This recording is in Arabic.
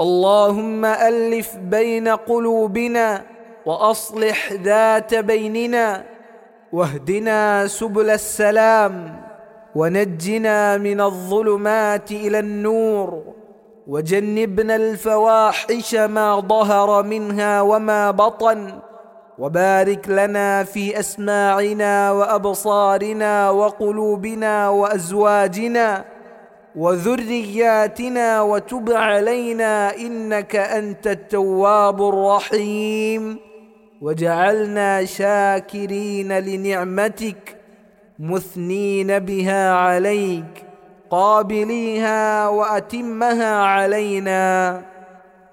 اللهم ألف بين قلوبنا وأصلح ذات بيننا واهدنا سبل السلام ونجنا من الظلمات إلى النور وجنبنا الفواحش ما ظهر منها وما بطن وبارك لنا في أسماعنا وأبصارنا وقلوبنا وأزواجنا وذرياتنا وتب علينا إنك أنت التواب الرحيم. وجعلنا شاكرين لنعمتك مثنين بها عليك قابليها وأتمها علينا.